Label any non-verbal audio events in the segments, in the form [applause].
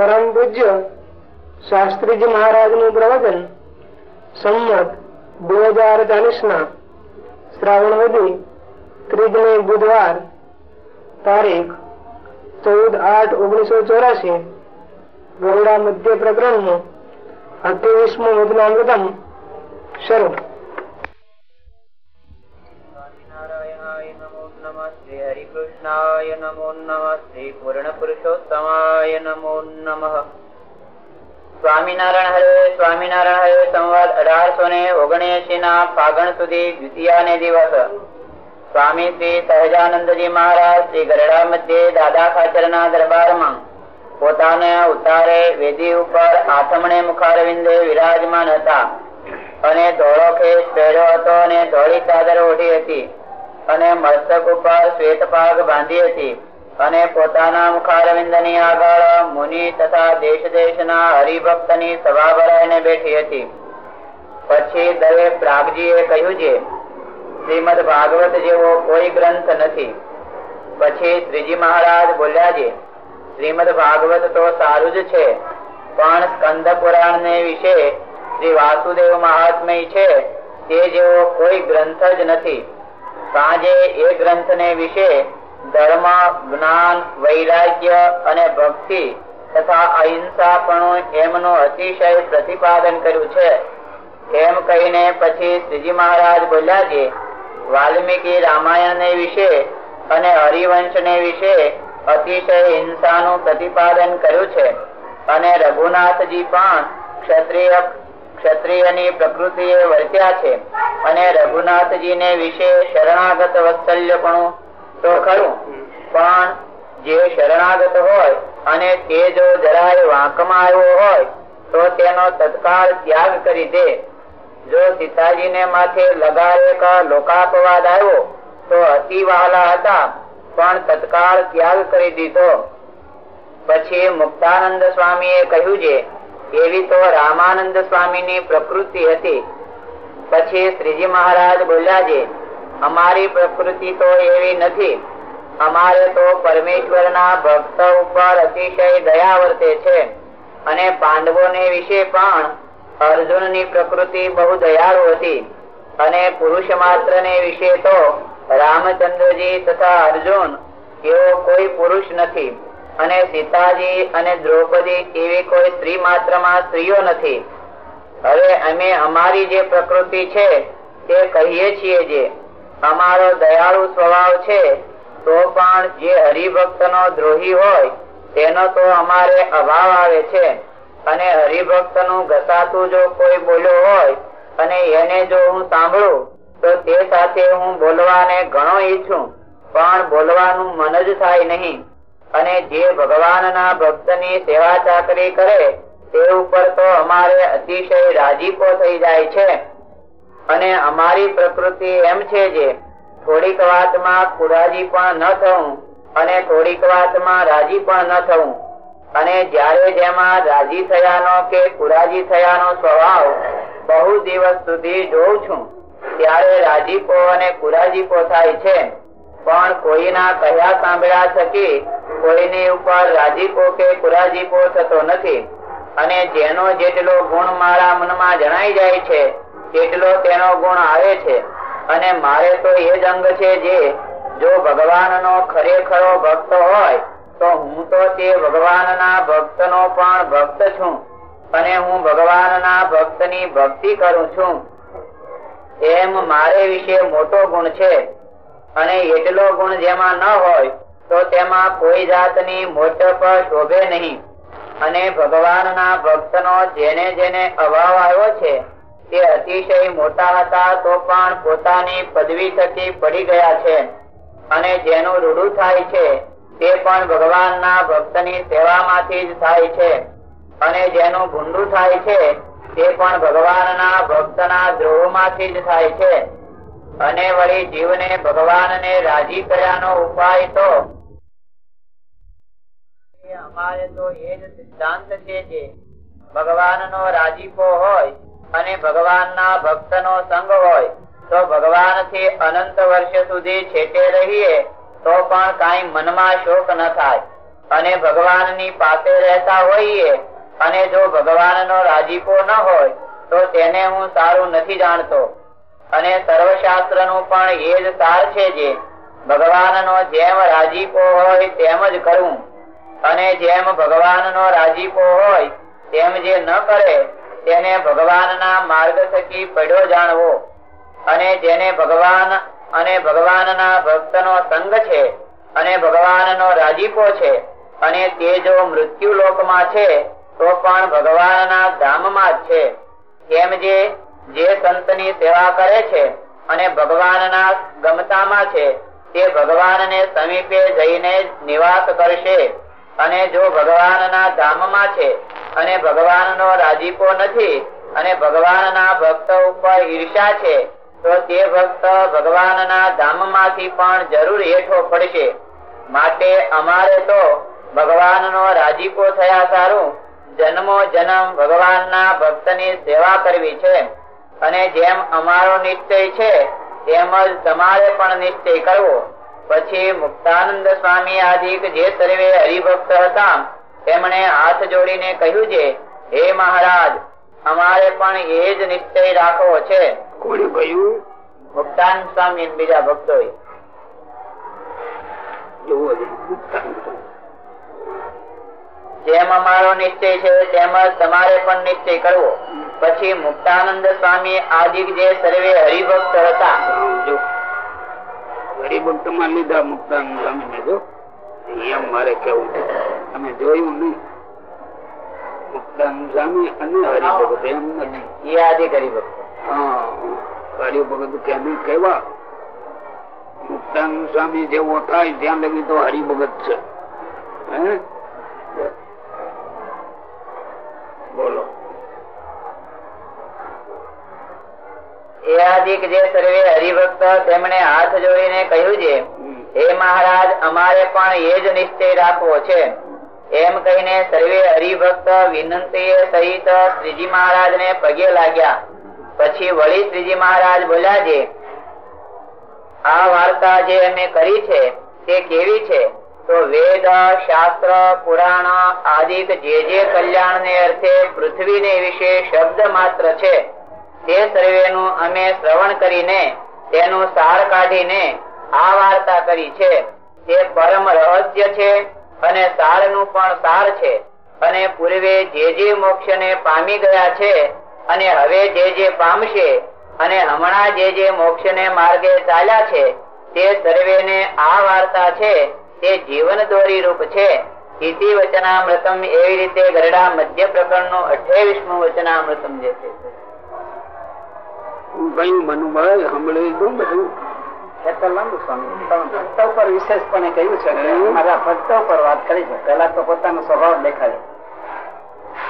પરમ પૂજ્ય શાસ્ત્રીજી મહારાજનું પ્રવચન સંમત બે હજાર ચાલીસ ના શ્રાવણ વધી ત્રીજને બુધવાર તારીખ ચૌદ આઠ ઓગણીસો ચોરાસી ગરુડા મધ્ય પ્રકરણનું અઠ્યાવીસમું વચનામૃતમ શ્રી. હરિકૃષ્ણાય નમો નમ શ્રી પૂર્ણ પુરુષોત્તમાય નમો નમ સ્વામિનારાયણ હરે સ્વામિનારાયણ હરે સંવાદ અઢારસો ને ઓગણએસી ના ફાગણ સુધી દ્વિતીયા ને દિવસ સ્વામી શ્રી સહજાનંદજી મહારાજ શ્રી ગરડા મધ્યે દાદા ખાચર ના દરબારમાં પોતાને ઉતારે, વેદી ઉપર આથમણે મુખારવિંદે વિરાજમાન હતા અને ધોળો ખેસ પહેર્યો હતો અને ધોળી ચાદર ઓઢી હતી. અને મસ્તક ઉપર શ્વેત પાગ બાંધી હતી અને પોતાના મુખારવિંદની આગળ મુનિ તથા દેશ દેશના હરિભક્તની સભા ભરાઈને બેઠી હતી. પછી દવે પ્રાગજીએ કહ્યું છે શ્રીમદ ભાગવત જેવો કોઈ ગ્રંથ નથી. પછી શ્રીજી મહારાજ બોલ્યા છે શ્રીમદ ભાગવત તો સારું જ છે, પણ સ્કંદ પુરાણ ને વિશે શ્રી વાસુદેવ મહાત્મય છે તે જેવો કોઈ ગ્રંથ જ નથી. સાંજે એ ગ્રંથ ને વિશે ધર્મ, જ્ઞાન, વૈરાગ્ય અને ભક્તિ તથા અહિંસા પણ એમનું અતિશય પ્રતિપાદન કર્યું છે. એમ કહીને પછી શ્રીજી મહારાજ બોલ્યા છે વાલ્મીકી રામાયણ વિશે અને હરિવંશ ને વિશે અતિશય હિંસાનું પ્રતિપાદન કર્યું છે. અને રઘુનાથજી પણ ક્ષત્રિય ક્ષત્રિયની પ્રકૃતિ એ વર્ત્યા છે અને રઘુનાથજી ને વિશે શરણાગત વત્સલ્યપણું તો ખરું. પણ જે શરણાગત હોય અને તે જો જરાય વાંકમાં આવ્યો હોય, તો તેનો તત્કાળ ત્યાગ કરી દે. જો સીતાજી ને માથે લગાડેક લોકાપવાદ આવ્યો, તો અતિ વહાલા હતા, પણ તત્કાળ ત્યાગ કરી દીધો. પછી મુક્તાનંદ સ્વામી એ કહ્યું છે એવી તો રામાનંદ સ્વામી ની પ્રકૃતિ હતી. પછી શ્રીજી મહારાજ બોલ્યા છે, અમારી પ્રકૃતિ તો એવી નથી. અમારે તો પરમેશ્વર ના ભક્ત ઉપર અતિશય દયા વર્તે છે. અને પાંડવો ને વિશે પણ અર્જુનની પ્રકૃતિ બહુ દયાળુ હતી. અને પુરુષ માત્ર ને વિશે તો રામચંદ્રજી તથા અર્જુન એવો કોઈ પુરુષ નથી. અને સીતાજી અને દ્રૌપદી એવી કોઈ સ્ત્રી માત્રમાં સ્ત્રીઓ નથી. હવે અમે અમારી જે પ્રકૃતિ છે, તે કહીએ છીએ જે, અમારો દયાળુ સ્વભાવ છે, તો પણ જે હરિભક્ત નો દ્રોહી હોય, તેનો તો અમારે અભાવ આવે છે. અને હરિભક્તનું ઘસાતું જો કોઈ બોલ્યો હોય, અને એને જો હું સાંભળું, તો તે સાથે હું બોલવાને ઘણો ઈચ્છું, પણ બોલવાનું મન જ થાય નહીં. અને જે ભગવાનના ભક્તની સેવા ચાકરી કરે, તે ઉપર તો અમારે અતિશય રાજીપો થઈ જાય છે. અને અમારી પ્રકૃતિ એમ છે જે, થોડીક વાતમાં ખુરાજી પણ ન થવું અને થોડીક વાતમાં રાજી પણ ન થવું અને જ્યારે જેમાં રાજી થયાનો કે કુરાજી થયાનો સ્વભાવ બહુ દિવસ સુધી જોઉં છું, ત્યારે રાજીપો અને કુરાજીપો થાય છે. પણ કોઈના કહ્યા સાંભળ્યા થકી કોઈની ઉપર રાજીપો કે કુરાજીપો થતો નથી. અને જેનો જેટલો ગુણ મારા મનમાં જણાઈ જાય છે તેટલો તેનો ગુણ આવે છે. અને મારે તો એ જ અંગ છે જે, જો ભગવાનનો ખરેખરો ભક્ત હોય, તો હું તો તે ભગવાનના ભક્તનો પણ ભક્ત છું. અને હું ભગવાનના ભક્તની ભક્તિ કરું છું. એમ મારે વિશે મોટો ગુણ છે. અને એટલો ગુણ જેમાં ન હોય, તો તેમાં કોઈ જાતની મોટપ શોભે નહીં. અને ભગવાનના ભક્તનો જેને જેને અભાવ આવ્યો છે, તે અતિશય મોટા હતા તો પણ પોતાની પદવી થકી પડી ગયા છે. અને જેનું રૂડું થાય છે, તે પણ ભગવાનના ભક્તની સેવામાંથી જ થાય છે. અને જેનું ભૂંડું થાય છે, તે પણ ભગવાનના ભક્તના દ્રોહમાંથી જ થાય છે. અને વળી જીવને ભગવાનને રાજી કર્યાનો ઉપાય તો? અમારે તો એ જ સિદ્ધાંત છે જે ભગવાનનો રાજીપો હોય અને ભગવાનના ભક્તનો સંગ હોય, તો ભગવાનથી અનંત વર્ષ સુધી છેટે રહીએ, તો પણ કઈ મનમાં શોક ન થાય. અને ભગવાનની પાસે રહેતા હોઈએ, અને જો ભગવાનનો રાજીપો ન હોય, તો તેને હું સારું નથી જાણતો. અને સર્વશાસ્ત્રનું પણ એ જ સાર છે જે ભગવાનનો જેમ રાજીપો હોય તેમ જ કરવું અને જેમ ભગવાનનો રાજીપો હોય તેમ જે ન કરે, તેને ભગવાનના માર્ગ થકી પડ્યો જાણવો. અને જેને ભગવાન અને ભગવાનના ભક્તનો સંગ છે અને ભગવાનનો રાજીપો છે અને તે જો મૃત્યુ લોકમાં છે, તો પણ ભગવાનના ધામમાં જ છે. તેમ જે જે સંતની સેવા કરે છે અને ભગવાનના ગમતામાં છે, તે ભગવાનને સમીપે જઈને નિવાસ કરશે. અને જો ભગવાનના ધામમાં છે અને ભગવાનનો રાજીપો નથી અને ભગવાનના ભક્ત ઉપર ઈર્ષા છે, તો તે ભક્ત ભગવાનના ધામમાંથી પણ જરૂર હેઠો પડશે. માટે અમારે તો ભગવાનનો રાજીપો થયા સારું. જન્મો જન્મ ભગવાનના ભક્તની સેવા કરવી છે. અને જેમ અમારો નિશ્ચય છે તેમ જ તમારે પણ નિશ્ચય કરવો. પછી મુક્તાનંદ સ્વામી આદિક જે સર્વે હરિભક્ત હતા તેમણે હાથ જોડીને કહ્યું છે હે મહારાજ અમારે પણ એ જ નિશ્ચય રાખવો છે. કોણે કહ્યું? મુક્તાનંદ સ્વામી બીજા ભક્તો જેમ અમારો નિશ્ચય છે તેમ જ તમારે પણ નિશ્ચય કરવો. પછી મુક્તાનંદ સ્વામી આદિ જે સર્વે હરિભક્ત હતા. હરિભક્તમાં લીધા મુક્તાનંદ સ્વામી જો? એમ મારે કેવું તમે જોયું નહીં. મુક્તાનંદ સ્વામી અને હરિભગત એમ નથી એ આદિ હરિભક્ત. હા હરિભગત કેને કેવા મુક્તાન સ્વામી જેવો થાય ત્યાં લગી તો હરિભગત છે. હે? બોલો. એ જે સર્વે હરિભક્ત તેમણે હાથ જોડીને કહ્યું છે, હે મહારાજ, અમારે પણ એ જ નિશ્ચય રાખવો છે. એમ કહીને સર્વે હરિભક્ત વિનંતી સહિત શ્રીજી મહારાજ ને પગે લાગ્યા. પછી વળી શ્રીજી મહારાજ બોલ્યા છે, આ વાર્તા જે અમે કરી છે, તે કેવી છે? તો વેદ, શાસ્ત્ર, પુરાણ આદિક જે જે કલ્યાણ ને અર્થે પૃથ્વી ને વિશે શબ્દ માત્ર છે. તે સર્વેનું અમે શ્રવણ કરીને તેનું સાર કાઢીને આ વાર્તા કરી છે. તે પરમ રહસ્ય છે અને સારનું પણ સાર છે. અને પૂર્વે જે જે મોક્ષ ને પામી ગયા છે અને હવે જે જે પામશે અને હમણાં જે જે મોક્ષ ને માર્ગે ચાલ્યા છે, તે સર્વેને આ વાર્તા છે, તે જીવન દોરી રૂપ છે. ઇતિ વચનામૃતમ એવી રીતે ગરડા મધ્ય પ્રકરણનું અઠ્યાવીસમું વચનામૃતમ જે છે. હું કયું મનુભાઈ સાંભળી દઉં બધું. ભક્તો પર વિશેષપણે કહ્યું છે કે અમારા ભક્તો પર વાત કરી છે. પેલા તો પોતાનો સ્વભાવ દેખાડ્યો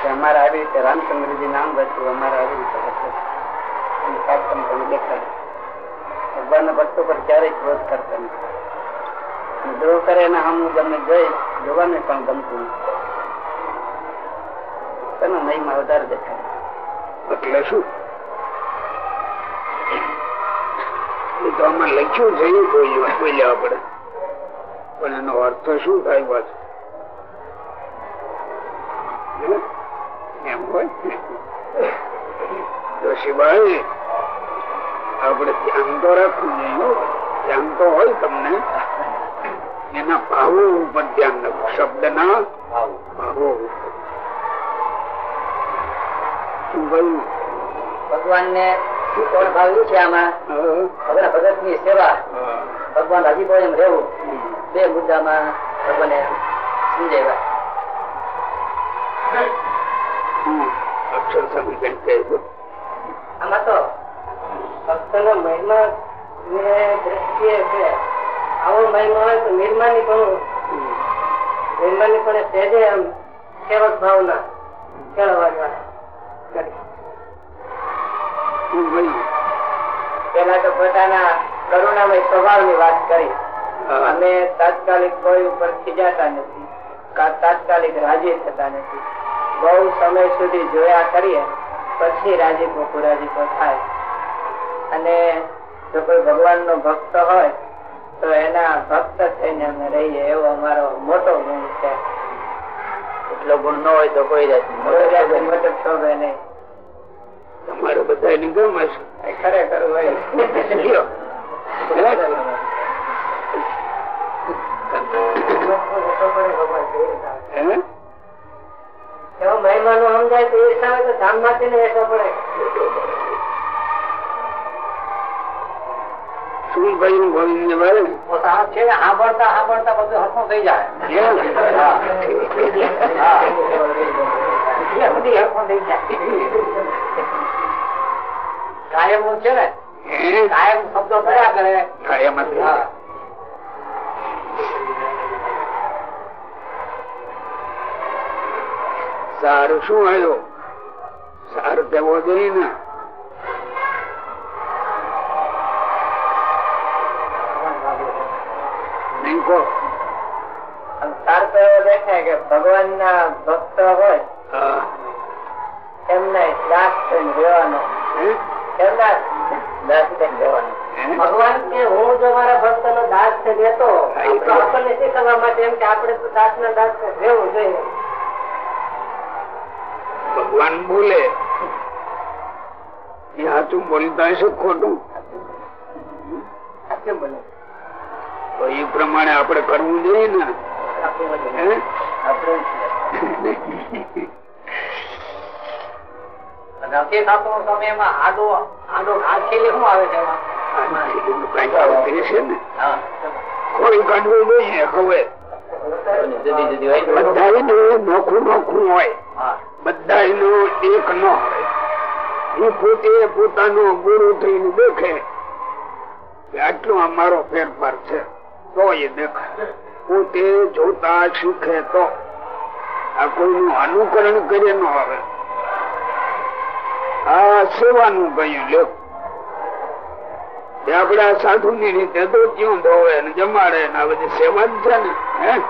કે અમારે આવી રીતે રામચંદ્રજી નામ રચ્યું અમારે આવી રીતે કાર્યક્રમ તમે ભગવાનના ભક્તો પર ક્યારેય ક્રોધ કરતા નથી. દ્રો કરે ને હમ ગમે જોઈ જોવાને પણ ગમતું નથી. તેનો મહિમા વધારે દેખાય. એટલે શું? એ તો આમાં લખ્યું છે એ બોલ્યું બોલ્યા આપણે. પણ એનો અર્થ શું થાય પાછો? એમ હોય? જોશીભાઈ આપણે ધ્યાન તો રાખવું જોઈએ ધ્યાન તો હોય તમને. એના ભાવો ઉપર ધ્યાન રાખવું શબ્દ ના ભાવો શું કહ્યું? ભગવાન ને કોણ ભાવ્યું છે આમાં. ભગવાન ભગતની સેવા. ભગવાન ભગવાન રાજીપો એમ રહેવું. બે મુદ્દામાં ભગવાને સમજાવ્યા. આમાં તો મહિમા ને દ્રષ્ટિએ છે. આવો મહિમા હોય તો નિર્માની પણ નિર્માની પણ સહેજે આમ સેવક ભાવના કેળવવા કહ્યું પેલા તો પોતાના કરુણામય સ્વભાવની વાત કરી. અમે તાત્કાલિક કોઈ ઉપર ખીજાતા નથી કા તાત્કાલિક રાજી થતા નથી. બહુ સમય સુધી જોયા કરીએ પછી રાજીપો પુરાજીપો થાય. અને જો કોઈ ભગવાન નો ભક્ત હોય તો એના ભક્ત થઈને અમે રહીએ એવો અમારો મોટો ગુણ છે. એટલો ગુણ ન હોય તો કોઈ જાત મોટો શોભે નહીં. તમારે બધા ની ગમે છે ખરેખર હોય. લ્યો. હે? એવો મહેમાનો સમજાય તો એ હિસાબે તો ધામમાંથી પડે. શું કહ્યું ગોવિંદ ને ભાઈ છે સાંભળતા સાંભળતા બધું હરખું થઈ જાય. બધી હરખું થઈ જાય. કાયમનું છે ને? કાયમ શબ્દો કર્યા કરે. જાય. સારું શું આવ્યું? સારું તેવો જોઈએ ને. ભગવાન ના ભક્ત હોય. એમને દાસ થઈને રહેવાનો. ભગવાન કે હું? જો મારા ભક્ત નો દાસ છે લેતો તો. આપણને શીખવવા માટે એમ કે આપણે તો દાસ ના દાસ રહેવું જોઈએ. ભગવાન બોલે એ સાચું બોલતા હશે ખોટું? તો એ પ્રમાણે આપણે કરવું જોઈએ ને? આપણે [laughs] નથી થતું સમયમાં આડો આડો ઘાસ ખીલી શું આવે છે એમાં? આ કીધું કાંઈક આવતી હશે ને? હા. ખોઈ કાઢવું જોઈએ હવે. જુદી જુદી હોય બધા નોખું નોખું હોય. બધા એક ન હોય. એ પોતે પોતાનો ગુરુ થઈને દેખે આટલો અમારો ફેરફાર છે તો એ દેખાય. પોતે જોતા શીખે તો આ કોઈનું અનુકરણ કરે ન આવે. આ સેવાનું કહ્યું લ્યો. એ આપડા સાધુ ની રીતે તો ક્યું ધોવે ને જમાડે ને આ બધી સેવા જ છે ને, હે?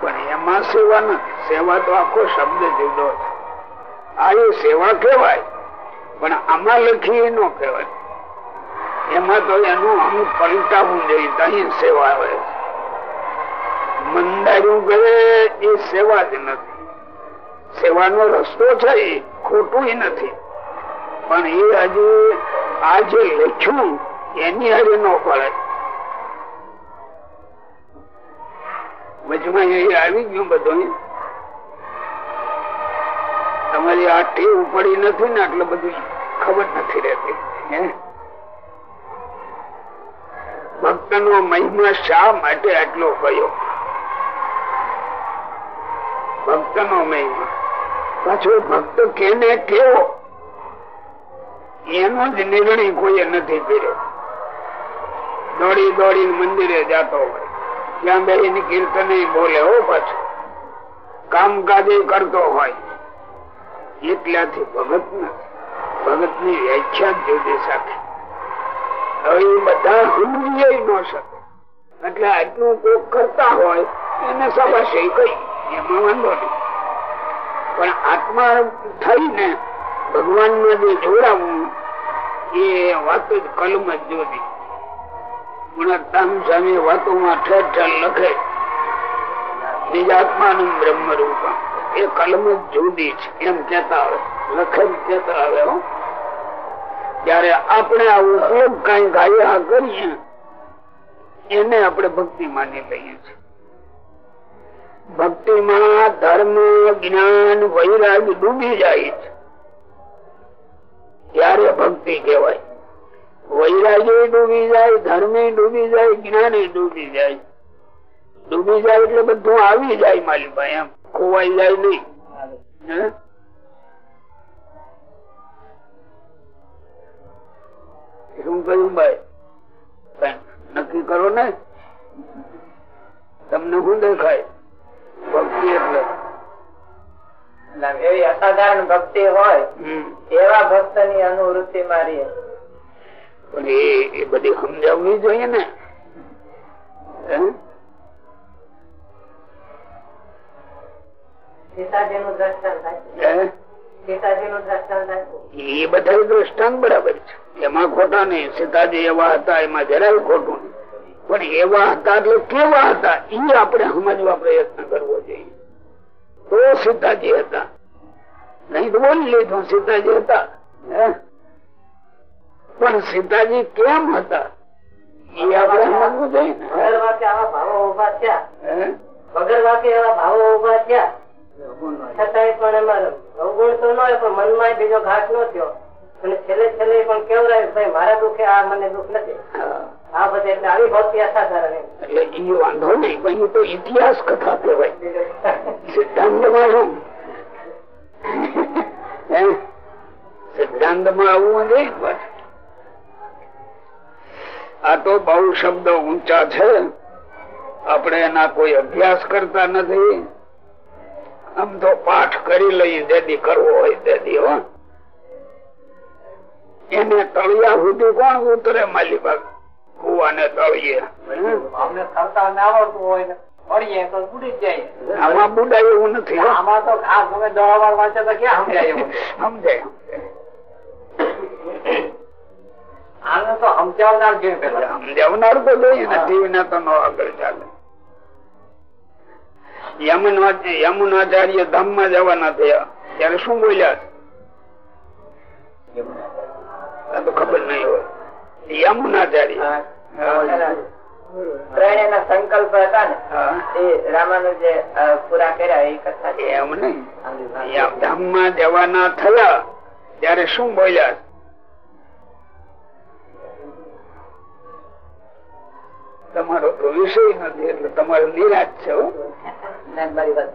પણ એમાં સેવા નથી. સેવા તો આખો શબ્દ જુદો છે. આ એ સેવા કહેવાય, પણ આમાં લખી ન કહેવાય. એમાં તો એનું અમુક પલટાવું જોઈએ ત્યાં સેવા આવે મંદાર્યું કરે એ સેવા જ નથી. સેવાનો રસ્તો છે એ ખોટું નથી. પણ એ હજી આ જે લખ્યું, એની હારે ન પડે. વચમાં એ આવી ગયું બધું. તમારી આ ટેવ નથી ને એટલે બધું ખબર નથી રહેતી. ભક્ત નો મહિમા શા માટે આટલો કયો? ભક્ત નો મહિમા. પાછો ભક્ત કેને કેવો? એનો જ નિર્ણય કોઈ નથી કર્યો. દોડી દોડી મંદિરે જતો હોય. ત્યાં બેહીને કીર્તન બોલે હો પાછું. કામકાજ કરતો હોય. એટલાથી ભગત નથી ભગતની વ્યાખ્યા જુદી સાથે. હવે બધા સમજી ન શકે. એટલે આજનું કોક કરતા હોય, એને સબાશે કઈ એમાં વાંધો નહીં. પણ આત્મા થઈને ભગવાન ને જે જોડાવું એ વાત જ કલમ જ જુદી ગુણતામ સ્વામી વાતોમાં ઠેર ઠેર લખે. નિજાત્માનું બ્રહ્મ રૂપ એ કલમ જ જુદી છે. એમ કેતા આવે લખે કેતા આવે ત્યારે આપણે આ ઉપયોગ કઈ ગાયા કરીએ, એને આપણે ભક્તિ માની લઈએ છીએ. ભક્તિમાં ધર્મ, જ્ઞાન, વૈરાગ ડૂબી જાય છે. ત્યારે ભક્તિ કહેવાય. વૈરાગ્ય ડૂબી જાય, ધર્મે ડૂબી જાય, જ્ઞાને ડૂબી જાય. ડૂબી જાય એટલે બધું આવી જાય મારી ભાઈ, એમ ખોવાઈ જાય નહીં. શું કહ્યું ભાઈ? નક્કી કરો ને? તમને શું દેખાય? ભક્તિ એટલે. એવી અસાધારણ ભક્તિ હોય એવા ભક્તની અનુવૃત્તિ મારી પણ એ બધી સમજાવવી જોઈએ ને. એ બધા દ્રષ્ટાંત બરાબર છે. એમાં ખોટા નહીં. સીતાજી એવા હતા એમાં જરાય ખોટું નહીં. પણ એવા હતા એટલે કેવા હતા? એ આપણે સમજવા પ્રયત્ન કરવો જોઈએ. તો સીતાજી હતા. નહીં તો બોલી લીધું સીતાજી હતા. પણ સીતાજી કેમ હતા? એ આપણે સમજવું જોઈએ ને. આવા ભાવો ઊભા થયા. હે? વગર વાકે એવા ભાવો ઊભા થયા. છતાંય પણ એમાં અવગુણ તો ન હોય પણ મનમાં બીજો ઘાટ ન થયો. અને છેલ્લે છેલ્લે પણ કેવરાય ભાઈ મારા દુઃખે આ મને દુઃખ નથી. આ તો બહુ શબ્દ ઊંચા છે. આપણે એના કોઈ અભ્યાસ કરતા નથી. આમ તો પાઠ કરી લઈએ દેદી કરવો હોય દેદી હો. એને તળિયા સુધી કોણ ઉતરે માલીબાગ કુવાને તળિયે અમને ના આવડતું હોય ને પડીએ તો બુડી જાય. આમાં બુડાય એવું નથી આમાં તો આ તમે દવા વાંચે તો ક્યાં સમજાય સમજાય. આને તો સમજાવનાર પેલા? સમજાવનાર તો જોઈએ ને ટીવી ના તો નો આગળ ચાલે. યમુના- યમુનાચાર્ય ધામમાં જવાના થયા. ત્યારે શું બોલ્યા? તો ખબર નહીં હોય. યમુનાચાર્ય હા. સંકલ્પ હતા ને એ રામાનુજે પૂરા કર્યા એ કથા એમ નહીં. ધામમાં જવાના થયા ત્યારે શું બોલ્યા? તમારો તો વિષય નથી એટલે તમારો નિરાશ છે મારી વાત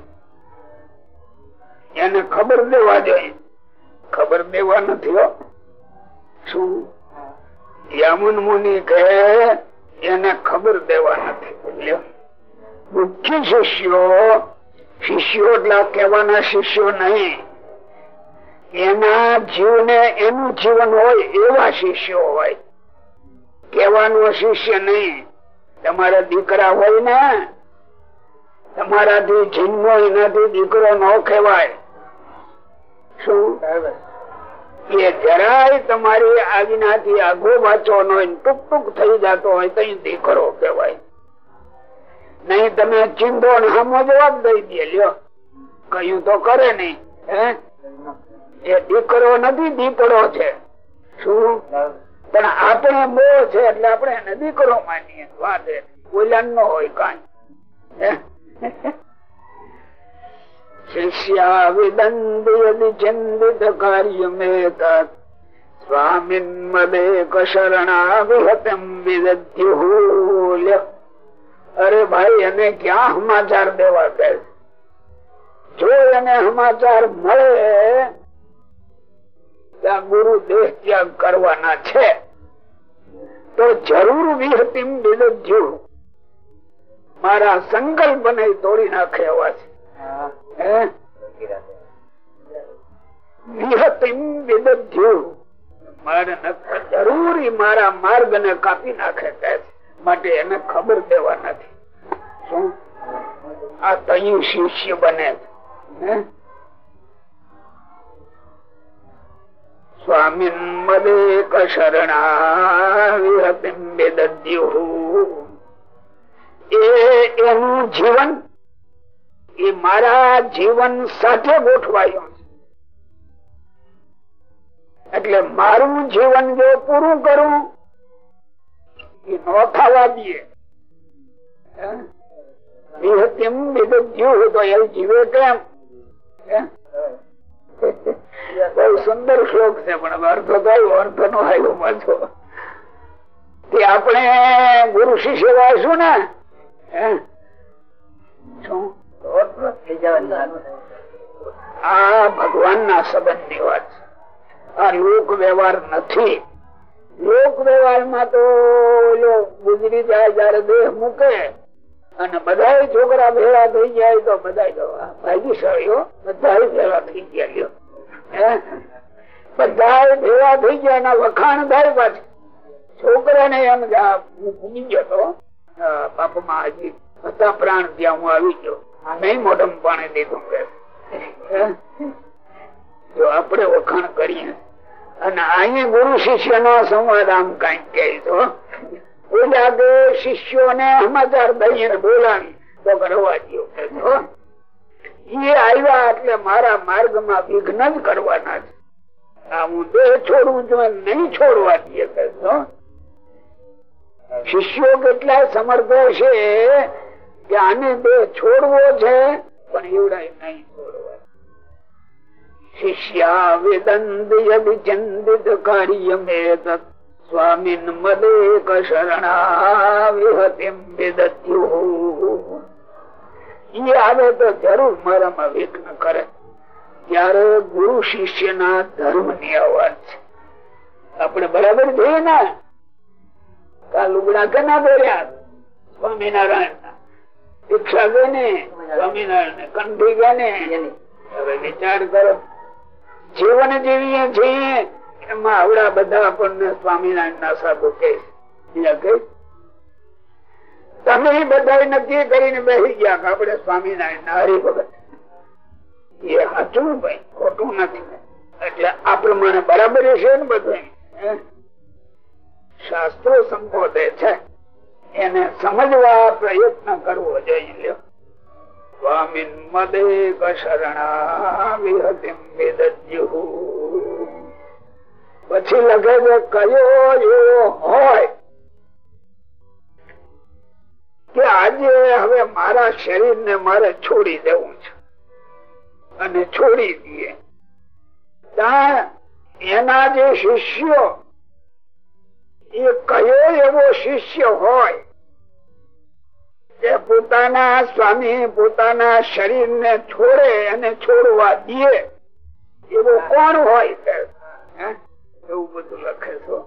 એને ખબર દેવા જોઈએ ખબર દેવા નથી હો. શું? યામુન મુનિ કહે, એને ખબર દેવા નથી. મુખ્ય શિષ્યો શિષ્યો એટલે કહેવાના શિષ્યો નહીં. એના જીવને એનું જીવન હોય એવા શિષ્યો હોય. કેવાનો શિષ્ય નહીં. તમારા દીકરા હોય ને, તમારાથી જન્મો એનાથી દીકરો ન કહેવાય. શું? એ જરાય તમારી આજ્ઞાથી આગો વાંચો ન હોય ટૂંક થઈ જતો હોય તો દીકરો કેવાય નહીં તમે ચિંધો સામો જવાબ દઈ દે, લ્યો. કયું તો કરે નહીં, હે? એ દીકરો નથી, દીકરો છે. શું? પણ આપણે બો છે એટલે આપણે દીકરો માનીએ. વાત. ઓલા ન હોય કાંઈ. અરે ભાઈ એને ક્યાં સમાચાર દેવા કહે જો એને સમાચાર મળે ત્યાં ગુરુ દેહ ત્યાગ કરવાના છે તો જરૂર વિહતિમ વિદધ્યુ મારા સંકલ્પ ને તોડી નાખે એવા છે વિહતિમ જરૂરી મારા માર્ગ ને કાપી નાખે માટે એને ખબર દેવા નથી. આ તયું શિષ્ય બને સ્વામી મદેક શરણાવિહતિમ વિદધ્યુ એ એનું જીવન એ મારા જીવન સાથે ગોઠવાયું. એટલે મારું જીવન જો પૂરું કરું, એ ન ખાવા દે વિહતિમ વિદધ્યુ તો એ જીવે કેમ? બહુ સુંદર શ્લોક છે, પણ અર્થ કયો અર્થ નો આવ્યો પાછો. તે આપણે ગુરુ શિષ્ય વાંચશું ને? શું? આ ભગવાન ના સંબંધની વાત છે. આ લોક વ્યવહાર નથી. લોક વ્યવહારમાં તો ગુજરી જાય જયારે દેહ મૂકે અને બધા છોકરા ભેળા થઈ જાય તો બધા ભાગ્યશાળીઓ બધા ભેળા થઈ ગયા બધા ભેળા થઈ ગયા એના વખાણ થાય છોકરા ને એમ ભૂગી ગયો તો પાપમાં હજી બધા પ્રાણ ત્યાં હું આવી ગયો. નહીં મોઢમ પાણી દીધું કે, જો આપણે વખાણ કરીએ, અને અહીંયા ગુરુ શિષ્ય નો સંવાદ આમ કંઈક કે તો કે શિષ્યો ને સમાચાર દઈએ બોલાવી તો કરવા દો એ આવ્યા એટલે મારા માર્ગમાં વિઘ્ન જ કરવાના છે. આ હું દેહ છોડવું છું નહીં છોડવા દે કહેશો શિષ્યો કેટલા સમર્થ છે કે આને દેહ છોડવો છે, પણ એવડા નહીં છોડવો શિષ્યા વિહતિમ વિદત્યુ એ આવે તો જરૂર મારામાં વિઘ્ન કરે. ત્યારે ગુરુ શિષ્ય ના ધર્મની અવાજ છે. આપણે બરાબર જોઈએ ને? આ લુગડા કેના પહેર્યા સ્વામિનારાયણ. ના ગઈ સ્વામિનારાયણ કંઠી હવે વિચાર કરો. જીવન જીવીએ છીએ એમાં આવડા બધા આપણને સ્વામિનારાયણ ના સાધુ કે તમે બધા નક્કી કરીને બેસી ગયા કે આપણે સ્વામિનારાયણ ના હરિભગત. એ સાચું ભાઈ ખોટું નથી. એટલે આ પ્રમાણે બરાબર છે ને બધું? શાસ્ત્રો સંબોધે છે. એને સમજવા પ્રયત્ન કરવો જોઈએ. પછી લખે છે, કયો એવો હોય કે આજે હવે મારા શરીર ને મારે છોડી દેવું છે. અને છોડી દઈએ. એના જે શિષ્યો એ કયો એવો શિષ્ય હોય? કે પોતાના સ્વામી પોતાના શરીર ને છોડે અને છોડવા દે, એવો કોણ હોય એવું બધું લખે છો.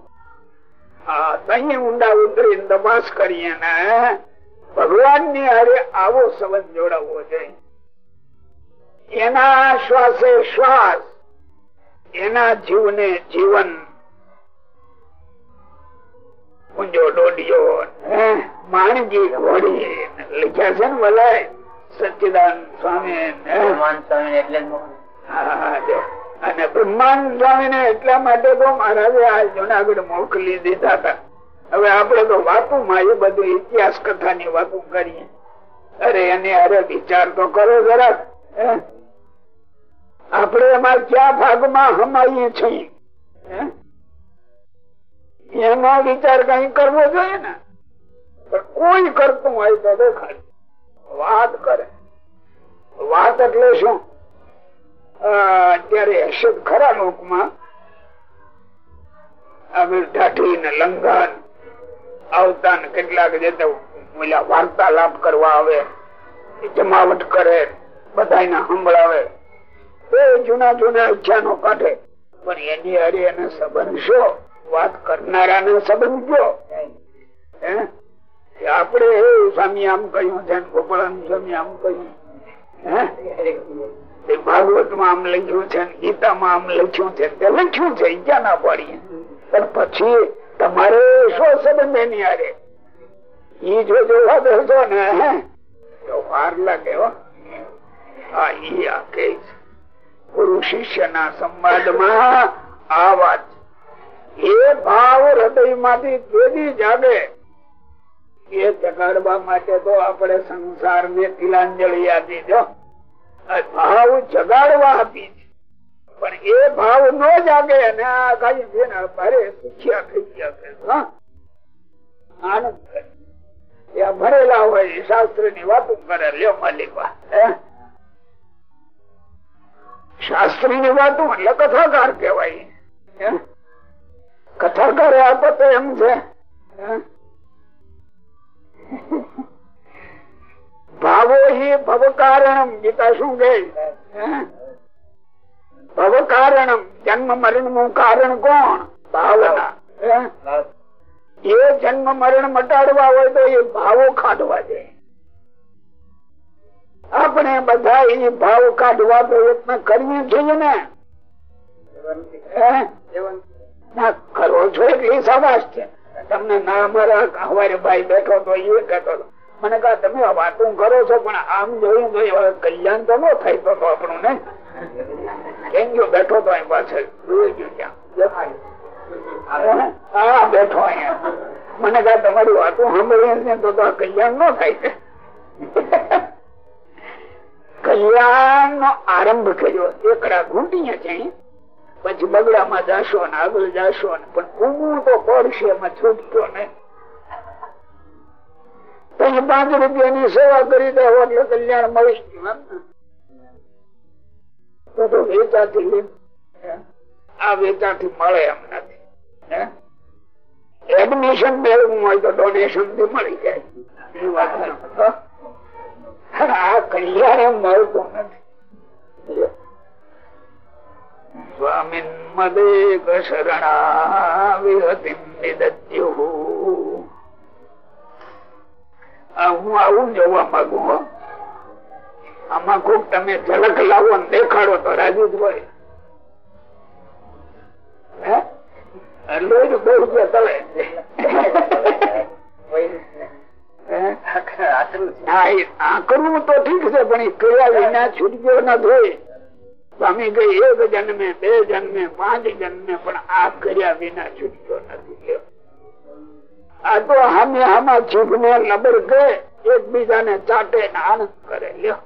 હા, તહી ઊંડા ઉતરી તપાસ કરીએ ને ભગવાનની હારે આવો સંબંધ જોડાવવો જોઈએ. એના શ્વાસે શ્વાસ, એના જીવને જીવન ઊંજો દોડિયો. માણજી ઘોડી લખ્યા છે ને બધા સચિદાન સ્વામી અને બ્રહ્માંડ સ્વામી ને એટલા માટે તો મહારાજે આ જુનાગઢ મોકલી દીધા હતા. હવે આપડે તો વાતું માં એ બધું ઇતિહાસ કથા ની વાતું કરીએ. અરે એને અરે વિચાર તો કરો જરાક આપણે એમાં ક્યાં ભાગમાં હમાઈએ છીએ? એનો વિચાર કઈ કરવો જોઈએ ને? કોઈ કરતું હોય તો દેખાય. વાત કરે. વાત એટલે શું? અત્યારે હશે ખરા લોકમાં ઢાઠી લંઘન આવતા ને કેટલાક જતા વાર્તાલાપ કરવા આવે, જમાવટ કરે બધા સંભળાવે, એ જૂના જૂના ઈચ્છા નો કાઢે. પણ એની હરી એને સંબંધ શો? વાત કરનારા ને સંબંધ જો. આપડે સ્વામી આમ કહ્યું છે ગોપાલ સ્વામી આમ કહ્યું. ભાગવતમાં આમ લખ્યું છે ગીતા માં આમ લખ્યું છે તે લખ્યું છે, ઈજા ના પાડીએ. પણ પછી તમારે શું સંબંધ એની આરે ઈ જો જોવા બેસો ને તો વાર લાગે હા. ઈ આ કે ગુરુ શિષ્ય ના સંવાદમાં આ વાત એ ભાવ હૃદયમાંથી તેજી જાગે? એ જગાડવા માટે તો આપણે સંસાર ને તિલાંજલિ આપી દો. ભાવ જગાડવા આપી છે. પણ એ ભાવ નો જાગે અને આ કઈ છે ને ભારે સુખ્યા થઈ ગયા આનંદ કરે ભરેલા હોય શાસ્ત્રની વાતો કરે, લ્યો માલિકા શાસ્ત્રી ની વાતો એટલે કથાકાર કેવાય કથાકાર આપો તો એમ છે. ભાવો હિ ભવકારણમ, ગીતા શું કે ભવકારણમ, જન્મ મરણનું કારણ કોણ? ભાવના. એ જન્મ મરણ મટાડવા હોય તો એ ભાવો કાઢવા છે આપણે બધા એ ભાવ કાઢવા પ્રયત્ન કરીએ છીએ ને? કરો છો એટલી સાબાશ છે. તમને ના હવારે ભાઈ બેઠો તો એ કહેતો મને કહા, તમે વાતું કરો છો, પણ આમ જોયું તો હવે કલ્યાણ તો ન થાય તો આપણું ને કેમ ગયો બેઠો તો અહીં પાછળ હા, બેઠો અહીંયા. મને કહા, તમારી વાતું સાંભળીએ તો કલ્યાણ ન થાય. કલ્યાણ નો આરંભ કર્યો. એકડા ઘૂંટીએ છે. પછી બગડામાં જાશો ને આગળ જાશો ને, પણ ઊંઘવું તો પડશે, એમાં છૂટતો ને તમે પાંચ રૂપિયાની સેવા કરી દો, એટલે કલ્યાણ મળી વેચાતી આ વેચાથી મળે એમ નથી? એડમિશન મેળવવું હોય તો ડોનેશનથી મળી જાય. એ આ કલ્યાણ એમ મળતું નથી. સ્વામીન મદેક શરણા વિહતિમ નિદત્યુ હું આવું જોવા માંગુ હો. આમાં કોક તમે ઝલક લાવો ને દેખાડો તો રાજી જ હોય. હે? લોહી રૂપિયા તળે હા, એ આ કરવું તો ઠીક છે પણ એ કર્યા વિના છૂટક્યો ન ધોય સ્વામી ગઈ એક જન્મે, બે જન્મે, પાંચ જન્મે, પણ આ કર્યા વિના છૂટતો નથી આ તો હામે હામાં જીભ ને લબર કે એકબીજાને ચાટે આનંદ કરે, લ્યો.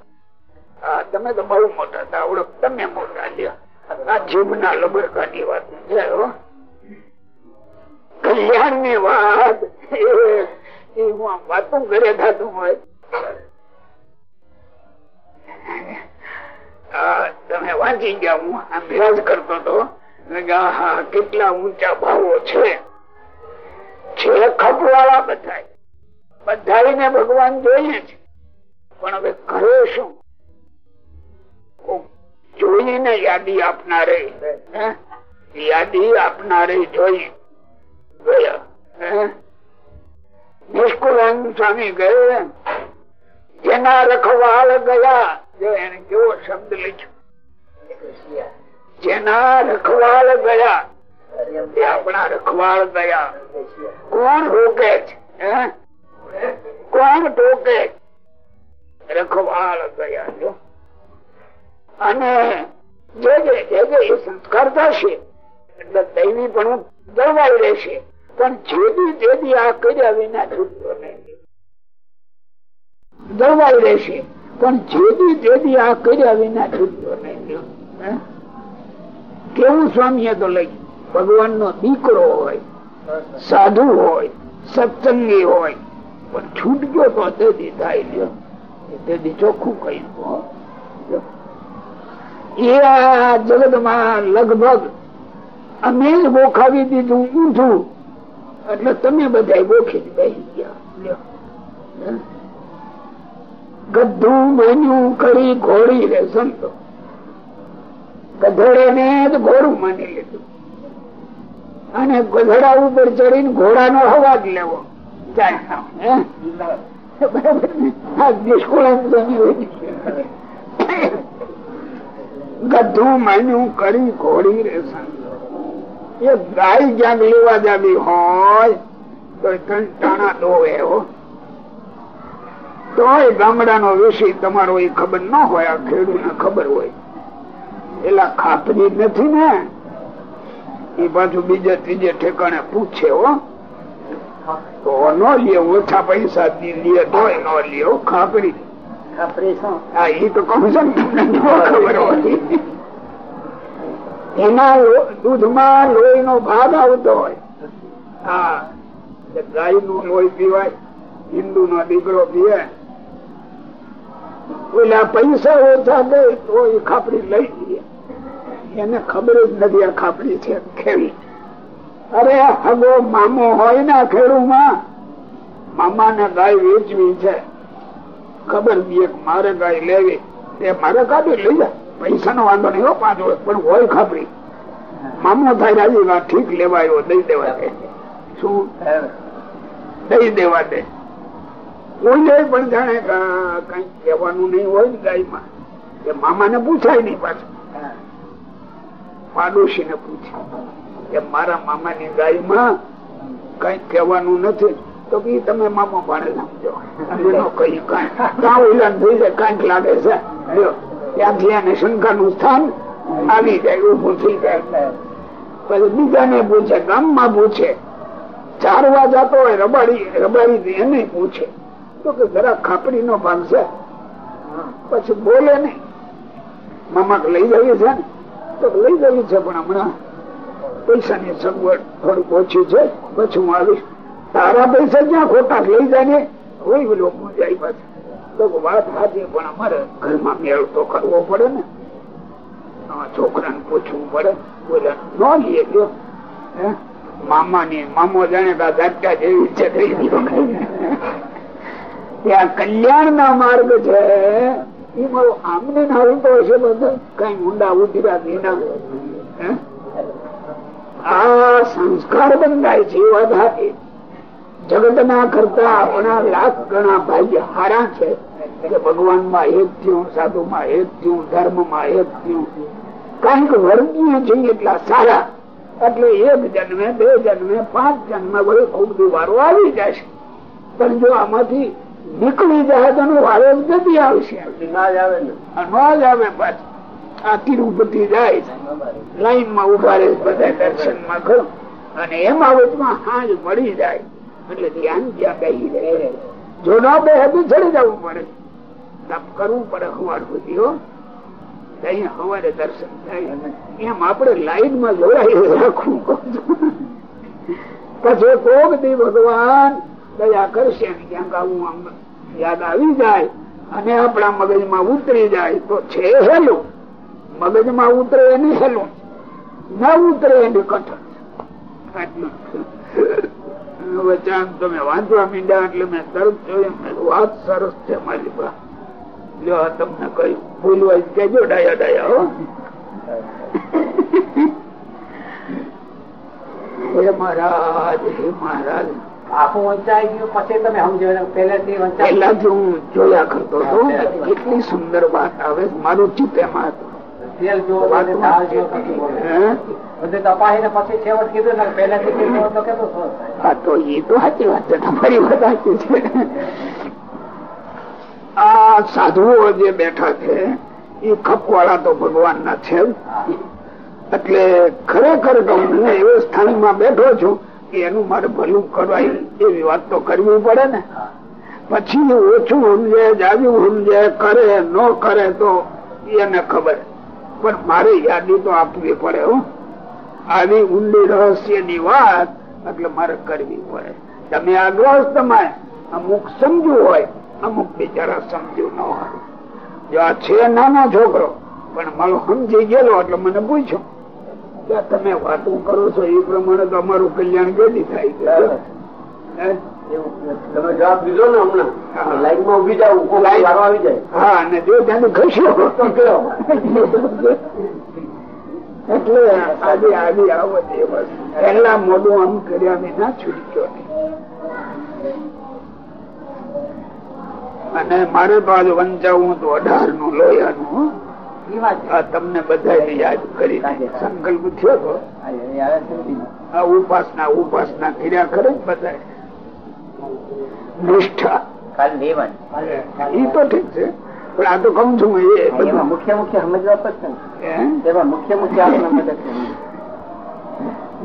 તમે તો બહુ મોટા ઓળખ તમે મોટા, લ્યો. આ જીભ ના લબડકાની વાત છે કલ્યાણની વાત. એ વાતું કરે, થતું હોય. તમે વાંચી ગયા, હું અભ્યાસ કરતો હતો. કેટલા ઊંચા ભાવો છે. ખપવાળા બધા બધાને ભગવાન જોઈએ છે. પણ હવે કરે શું? જોઈને યાદી આપનારે? યાદી આપનારે જોઈ. ગયા હે? નિષ્કુળાનંદ સ્વામી ગયે, જેના રખવાળ ગયા જો જેના રખવાળ ગયા આપણા રખવાળ ગયા કોણ રોકે કોણ ટોકે રખવાળ ગયા અને જે જે એ સંસ્કાર થશે, એટલે દૈવી પણ જળવાઈ રહેશે. પણ જેદી જેદી આ કર્યા વિના છૂટતો નહીં. જળવાઈ રહેશે. પણ જેદી જેદી આ કર્યા વિના છૂટતો કેવું સ્વામીએ તો લઈ ભગવાન નો દીકરો હોય, સાધુ હોય, સત્સંગી હોય, પણ છૂટજો તો તેથી થાય લ્યો. તેથી ચોખ્ખું કહ્યું એ આ જગતમાં લગભગ અમે જ ગોખાવી દીધું ઊંધું. એટલે તમે બધા ગોખી જ બેસી ગયા? ગધું માન્યું કરી ઘોડી રે સંતો. ગધેડે ને જ ઘોડું માની લીધું. અને ગધેડા ઉપર ચડીને ઘોડાનો અવાજ લેવો. ગધું માન્યું કરી ઘોડી રે સંતો. એ ગાય ક્યાંક લેવા જાવી હોય, તો કંટાણા દોવે હો. તોય ગામડાનો વિષય તમારો એ ખબર ન હોય આ ખેડૂત ખબર હોય. એલા ખાતરી નથી ને? એ પાછું બીજે ત્રીજે ઠેકાણે પૂછે હો. તો ન લ્યો ઓછા પૈસા લે તો ન લ્યો ખાપરી હા એ તો કહું છું ખબર હોય. એના દૂધમાં લોહી નો ભાગ આવતો હોય. હા ગાયનું લોહી પીવાય હિન્દુ નો દીકરો પીવે. ઓલા પૈસા ઓછા દે તો એ ખાપડી લઈ લઈએ એને ખબર જ નથી આ ખાપડી છે કેવી. અરે હગો મામો હોય ને ખેડૂમાં મામા ને ગાય વેચવી છે. ખબર બી એક મારે ગાય લેવી. તે મારે કાઢી લઈ જાય પૈસા નો વાંધો નહીં હો પાંચ હોય પણ હોય ખાપડી મામો થાય રાજી ઠીક લેવાયો દઈ દેવા દે. શું? દઈ દેવા દે. કોઈને પણ જાણે કઈ કહેવાનું નહીં હોય ને ગાયમાં. કે મામાને પૂછાય નહીં પાછું. પાડોશી ને પૂછે. કે મારા મામાની ગાયમાં કઈ કહેવાનું નથી. તો કે તમે મામા ભાડે સમજો. કઈ. કઈ ઉલાન થઈ જાય કાંઈક લાગે છે. ત્યાંથી એને શંકા નું સ્થાન આવી જાય ઉભું થઈ જાય. પછી બીજાને પૂછે ગામમાં પૂછે. ચારવા જતો હોય રબાડી રબાડી એને પૂછે. તો કે જરા ખાપડી નો ભાગ પછી બોલે નહીં. મામા લઈ જવી છે ને? તો લઈ જવી છે, પણ હમણાં પૈસાની સગવડ થોડીક ઓછી છે. પછી હું આવીશ. તારા પૈસા ક્યાં ખોટા લઈ જાય ને હોય લોકો જાય પાછું વાત સાચી, પણ અમારે ઘરમાં મેળ કરવો પડે ને. છોકરાને પૂછવું પડે. બોલે, ન મામા ની મામો જાણે ઝાટકા જેવી છે ત્યાં કલ્યાણ ના માર્ગ છે. એ મારો આમને હાલતો હશે બધો. કઈ ઊંડા ઉતર્યા વિના આ સંસ્કાર બંધાય છે વધારે જગત ના કરતા આપણા લાખ ગણા ભાગ્ય હારા છે કે ભગવાનમાં એક થયું સાધુ માં એક થયું ધર્મમાં એક થયું. કંઈક વર્ગીય છે એટલા સારા. એટલે એક જન્મે, બે જન્મે, પાંચ જન્મે બધે ખૂબ વારો આવી જશે પણ જો આમાંથી નીકળી જાય તો વારો નથી આવશે. ન જ આવે પાછું. આ તિરુપતિ જાય. લાઈનમાં ઊભા રહે બધા દર્શનમાં ખરું અને એમાં વચમાં હાજ મળી જાય. એટલે ધ્યાન ત્યાં બેસી રહે. જો ના બે તો ચડી જવું પડે. તપ કરવું પડે સવાર સુધી હો. દર્શન થાય. એમ આપણે લાઈનમાં જોડાઈ રાખવું પછી કોક દી ભગવાન દયા કરશે ક્યાંક આવું આમ યાદ આવી જાય અને આપણા મગજમાં ઉતરી જાય તો છે હેલું. મગજમાં ઉતરે એની હેલું. ન ઉતરે એની કઠણ. વચાન તમે વાંચવા મીંડ્યા એટલે મેં તરત જોયું વાત સરસ છે મારી પાસે. જો તમને કઈ ભૂલવા કેજો ડાયા ડાયા હો. [laughs] હે મહારાજ હે મહારાજ. આખું વંચાઈ ગયું પછી તમે સમજો પહેલેથી પેલા થી હું જોયા કરતો હતો એટલી સુંદર વાત આવે મારું ચિત્ત એમાં જો જો સાધુઓ જે બેઠા છે એ ખપવાળા તો ભગવાન ના છે એટલે ખરેખર હું એવા સ્થાનમાં બેઠો છું એનું મારે ભલું કરવાય એવી વાત તો કરવી પડે ને. પછી ઓછું સમજે, જાજુ સમજે, કરે, ન કરે તો એને ખબર. પણ મારે યાદી તો આપવી પડે હું. આવી ઊંડી રહસ્યની વાત એટલે મારે કરવી પડે. તમે આ ગ્રહસ્થમાં અમુક સમજુ હોય, અમુક બિચારા સમજુ ન હોય. જો આ છે નાનો છોકરો, પણ મારો સમજી ગયેલો એટલે મને પૂછ્યો તમે વાતો કરો છો? એ પ્રમાણે તો અમારું કલ્યાણ કેટલી થાય તમે જવાબ દીધો ને હમણાં. લાઈનમાં ઊભી જાવ આવી જાય. હા અને જો ખસ્યો એટલે આજે આવી આવો દિવસ પહેલા મોડું આમ કર્યા વિના છૂટક્યો નહીં. અને મારે તો આજે વંચાવું તો અઢારનું લોયાનું આ તમને બધા યાદ કરી સંકલ્પ થયો હતો આ ઉપાસના ઉપાસના કર્યા ખરે બધા નિષ્ઠા. એ તો ઠીક છે. પણ આ તો કઉ છું એ બધું. મુખ્ય મુખ્ય સમજવા પડશે એમાં મુખ્ય મુખ્ય આપણે મદદ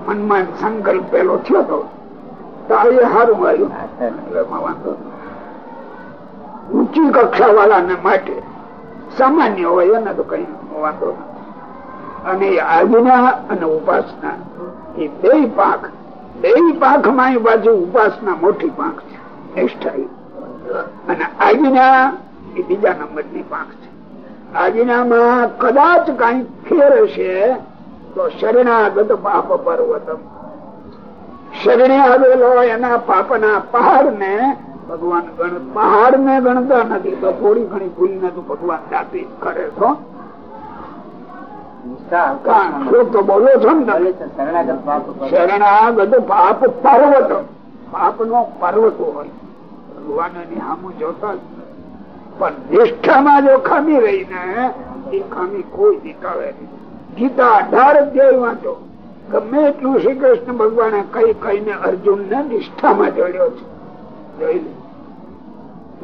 મનમાં સંકલ્પ પેલો થયો તો. તો એ સારું આવ્યું. ઊંચી કક્ષા વાળાને માટે સામાન્ય હોય, એને તો કઈ વાંધો અને આજ્ઞા અને ઉપાસના, એ બે પાંખ બે પાંખમાં બાજુ ઉપાસના મોટી પાંખ છે નિષ્ઠા અને આજ્ઞા એ બીજા નંબરની પાંખ છે. આજ્ઞામાં કદાચ કઈ ફેર હશે, તો શરણાગત પાપ પર્વતમ. શરણે આવેલો એના પાપના પહાડ ને ભગવાન ગણ પહાડ ને ગણતા નથી તો થોડી ઘણી ભૂલ ને તો ભગવાન જાતે કરે છો. તો બોલો છો ને શરણાગત પાપ પર્વત પાપ નો પર્વત હોય. ભગવાનની સામું જોતા પણ નિષ્ઠામાં જો ખામી રહી ને એ ખામી કોઈ નીકાળે નહીં. ગીતા અઢાર અધ્યાય વાંચો. ગમે એટલું શ્રી કૃષ્ણ ભગવાને કઈ કઈને અર્જુન ને નિષ્ઠામાં જોડ્યો છે. જોઈ લે.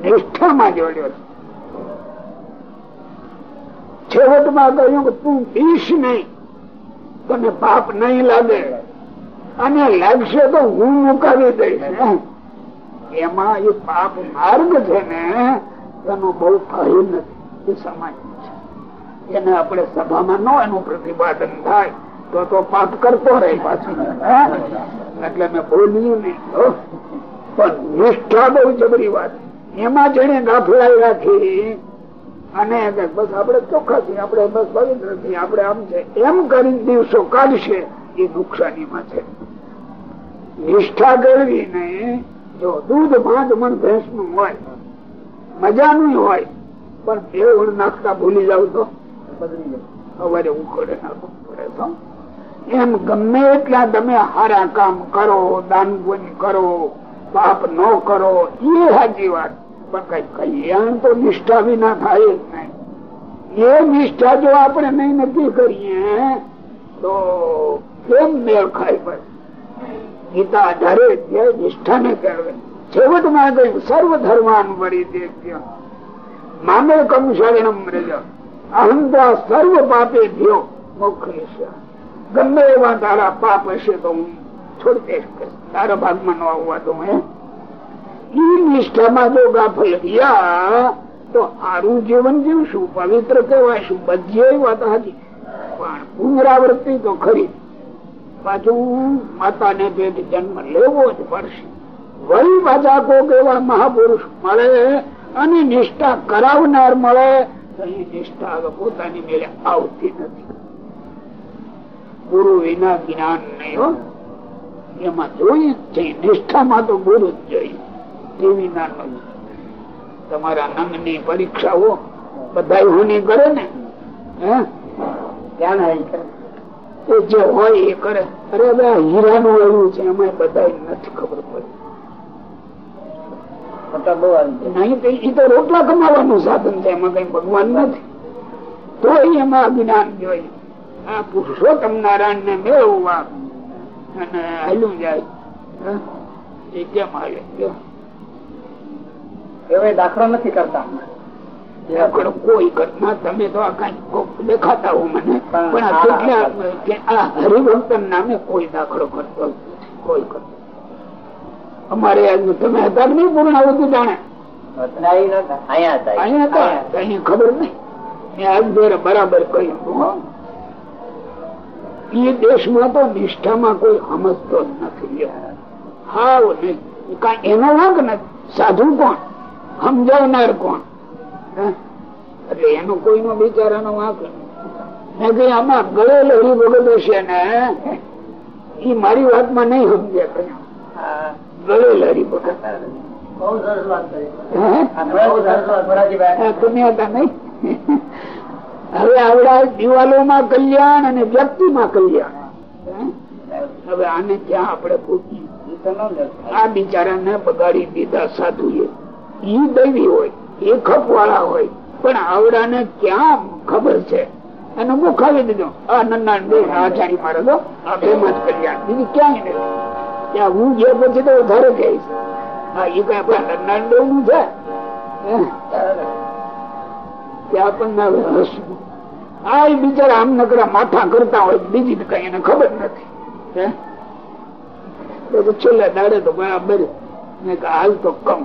નિષ્ઠામાં જોડ્યો છેવટમાં કહ્યું કે તું પીશ નહીં, તને પાપ નહીં લાગે. અને લાગશે તો હું મુકાવી દઈશ. એમાં એ પાપ માર્ગ છે ને, એનો બહુ ફાયદો નથી. એ સમાજ છે. એને આપણે સભામાં નો એનું પ્રતિપાદન થાય, તો તો પાપ કરતો રહે પાછું. એટલે મેં બોલ્યું નહીં. પણ નિષ્ઠા બહુ જબરી વાત. એમાં જેને ગાફલાઈ રાખી અને બસ આપણે ચોખ્ખા છીએ આપણે બસ પવિત્ર છીએ આપણે આમ છે, એમ કરી દિવસો કાઢશે, એ નુકસાનીમાં છે. નિષ્ઠા કરવી ને જો દૂધ પાંચ મણ ભેંસનું હોય, મજાનું હોય, પણ બે વણ નાખતા ભૂલી જાવ તો? સવારે ઉકળે નાખવું તો એમ ગમે એટલા તમે સારા કામ કરો, દાન કરો પાપ ન કરો એ સાચી વાત. પણ કઈ કલ્યાણ તો નિષ્ઠા વિના થાય જ નહીં. એ નિષ્ઠા જો આપણે નહીં નક્કી કરીએ, તો કેમ મેળ ખાય ભાઈ ગીતા અઢારે અધ્યાય નિષ્ઠાને કહેવાય. છેવટમાં કહ્યું સર્વ ધર્માન વળી દે શરણમ કમ અહમ તો આ સર્વ પાપે ભ્યો. મોક્ષ ગમે એવા તારા પાપ હશે તો હું જીવન જીવશું, પવિત્ર કહેવાયશું બધી વાત હતી. પણ પુનરાવૃત્તિ તો ખરી. પાછું માતાને પેટ જન્મ લેવો જ પડશે. વળી પાછા કોક એવા મહાપુરુષ મળે અને નિષ્ઠા કરાવનાર મળે નિષ્ઠા પોતાની મેળે આવતી નથી. ગુરુ વિના જ્ઞાન નહીં, હો. એમાં જોઈ જ છે નિષ્ઠામાં તો ગુરુ જ જોઈ કેવી ના તમારા નંગની પરીક્ષાઓ બધા હુની કરે ને? હે? જે હોય એ કરે. અરે હવે હીરાનું એવું છે એમાં બધા નથી ખબર પડી. મોટા બહુ આવી નહીં એ તો રોટલા કમાવાનું સાધન છે એમાં કઈ ભગવાન નથી. તો એમાં અજ્ઞાન જોઈએ આ પુરુષોત્તમ નારાયણ ને મેળવવા અને હાલ્યું જાય. એ કેમ હાલે? કયો? દાખલો નથી કરતા. આગળ કોઈ ઘટના તમે તો આ દેખાતા હો મને. પણ આ કેટલા કે આ હરિભક્તન નામે કોઈ દાખલો કરતો કોઈ કરતો અમારે તમે હતા જાણે? અહીંયા હતા. અહીંયા હતા? અહીંયા. ખબર નહીં. બરાબર કહ્યું. એ દેશમાં તો નિષ્ઠામાં કોઈ સમજતો જ નથી હાવ કાંઈ એનો વાંક નથી. સાધુ કોણ? સમજાવનાર કોણ? એટલે એનો કોઈનો બિચારાનો વાંક મેં કઈ આમાં ગળે લહેરી ભગત હશે ને એ મારી વાતમાં નહીં સમજે કહ્યું ગળે લહેરી ભગત બહુ સરસ વાત કરી. તમે હતા નહીં? હવે આવડા દિવાલોમાં કલ્યાણ અને વ્યક્તિમાં કલ્યાણ. હવે આને ક્યાં આપણે. આ બિચારાને બગાડી દીધા સાધુ એ દૈવી હોય, એ ખપ વાળા હોય, પણ આવડાને ક્યાં ખબર છે? અને હું ખાવી દીધો. આ નન્ના બે આચારી મારે તો, આ બે માં કલ્યાણ. બીજી ક્યાંય નથી. ત્યાં હું ગયા પછી તો વધારે કહીશ. હા એ કઈ આપડા નન્ના બે નું છે ત્યાં આપણને હવે હસવું. આ બિચારા આમ નકરા માથા કરતા હોય બીજી કઈ એને ખબર નથી. છેલ્લે દાડે તો બરાબર મેં હાલ તો કમ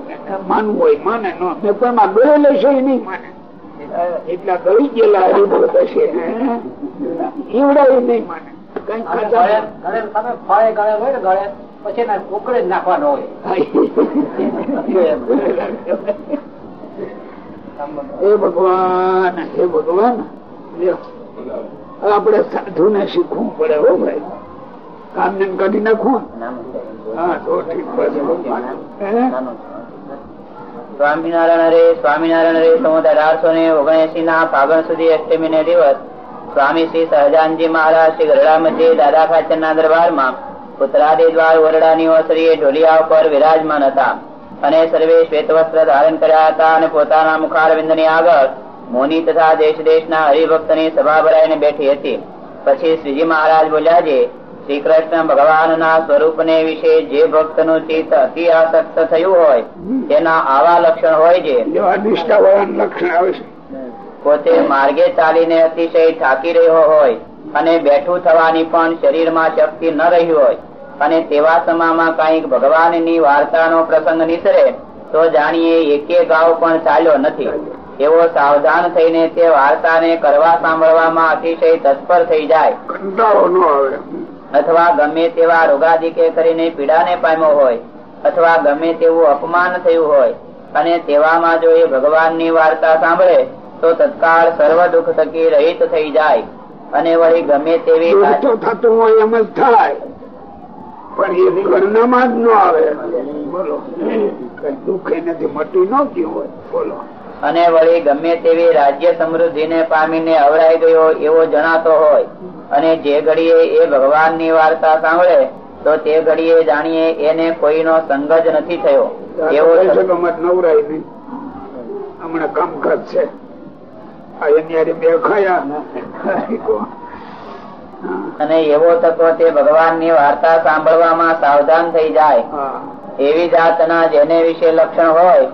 માનવું હોય માને ન મેં પણ માં ગળે લેશે એ નહીં માને. એટલા ગળી ગયેલા હરિભગત હશે ઈવડા એ નહીં માને. કઈ અને ખાતા ગળે- ગળે તમે ફળે ગળે હોય ને ગળે પછી એને ઉકળી જ નાખવાનો હોય. [laughs] હે ભગવાન હે ભગવાન. આપડે સાધુ ને શીખવું પડે, હો ભાઈ. કામ ને કાઢી નાખવું હા, તો ઠીક સ્વામિનારાયણ રે સ્વામિનારાયણ રે સંવત અઢારસો ને ઓગણએસી ના ફાગણ સુધી અષ્ટમી દિવસ સ્વામી શ્રી સહજાનજી મહારાજ શ્રી ગરડા દાદા ખાચર ના દરબારમાં પુત્રાદિ દ્વાર ઓરડાની ઓસરીએ ઢોલિયા ઉપર વિરાજમાન હતા. અને સર્વે શ્વેત વસ્ત્ર ધારણ કર્યા હતા અને પોતાના મુખારવિંદની આગળ મોની તથા દેશ દેશના હરિભક્તની સભા ભરાઈને બેઠી હતી પછી શ્રીજી મહારાજ બોલ્યા છે શ્રી કૃષ્ણ ભગવાનના સ્વરૂપને વિશે જે ભક્તનું ચિત્ત અતિ આસક્ત થયું હોય તેના આવા લક્ષણ હોય છે લક્ષણ આવે છે પોતે માર્ગે ચાલીને અતિશય થાકી રહ્યો હોય અને બેઠું થવાની પણ શરીરમાં શક્તિ ન રહી હોય. અને તેવા સમામાં કંઈક ભગવાનની વાર્તાનો પ્રસંગ નીસરે તો જાણીએ એકે ગાવ પણ ચાલ્યો નથી. એવો સાવધાન થઈને તે વાર્તાને કરવા સાંભળવામાં અતિશય તત્પર થઈ જાય. અથવા ગમે તેવા રોગાદિકે કરીને પીડાને પામ્યો હોય અથવા ગમે તેવું અપમાન થયું હોય અને તેવામાં જો એ ભગવાનની વાર્તા સાંભળે તો તત્કાળ સર્વ દુઃખ થકી રહિત થઈ જાય. અને વળી ગમે તેવી થતું હોય એમ જ થાય. પણ એ ગણનામાં જ ન આવે. બોલો દુઃખ એનાથી મટી ન ગયું હોય. બોલો. અને વળી ગમે તેવી રાજ્ય સમૃદ્ધિને પામીને અવરાઈ ગયો એવો જણાતો હોય અને જે ઘડીએ એ ભગવાનની વાર્તા સાંભળે તો તે ઘડીએ જાણીએ એને કોઈનો સંગ જ નથી થયો. એવો નવરાય નહીં. હમણાં કામકાજ છે. એની બે ખાયા. અને એવો તત્વ તે ભગવાનની વાર્તા સાંભળવામાં સાવધાન થઈ જાય. એવી જાતના જેને વિશે લક્ષણ હોય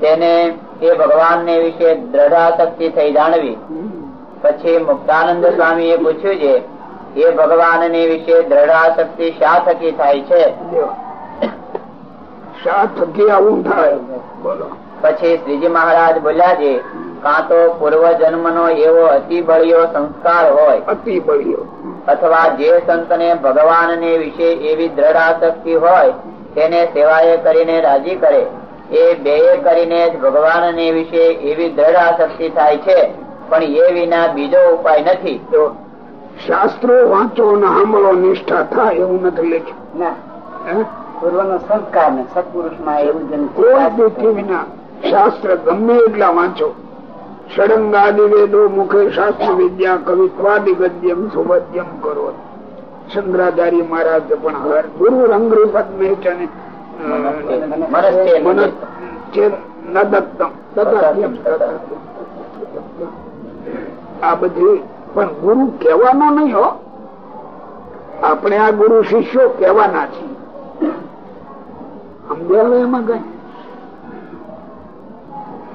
તેને એ ભગવાનને વિશે દ્રઢ આસક્તિ થઈ જાણવી. પછી મુક્તાનંદ સ્વામી એ પૂછ્યું છે એ ભગવાન ને વિશે દ્રઢ આસક્તિ શા થકી થાય છે? શા થકી આવું થાય? બોલો. પછી શ્રીજી મહારાજ બોલ્યા છે કાં તો પૂર્વ જન્મ નો એવો અતિ બળિયો સંસ્કાર હોય અતિ બળિયો અથવા જે સંતને ભગવાન ને વિશે એવી દ્રઢ આસક્તિ હોય તેને સેવાએ કરીને રાજી કરે એ બે કરીને જ ભગવાન ને વિશે એવી દ્રઢ આસક્તિ થાય છે પણ એ વિના બીજો ઉપાય નથી. તો શાસ્ત્રો વાંચો ને સાંભળો નિષ્ઠા થાય એવું નથી લખ્યું ના હે? પૂર્વ નો સંસ્કાર ને સત્પુરુષમાં એવું જ કોઈ વિના શાસ્ત્ર ગમે એટલા વાંચો. ષડંગાદિ વેદો મુખે શાસ્ત્ર વિદ્યા કવિત્વાદિ ગદ્યમ સુભદ્યમ કરો શંકરાચાર્ય મહારાજ પણ હર ગુરુ તથાત્યમ તથાત્યમ. આ બધી પણ ગુરુ કહેવાનો નહીં હો. આપણે આ ગુરુ શિષ્યો કહેવાના છીએ. સમજાવે એમાં કઈ?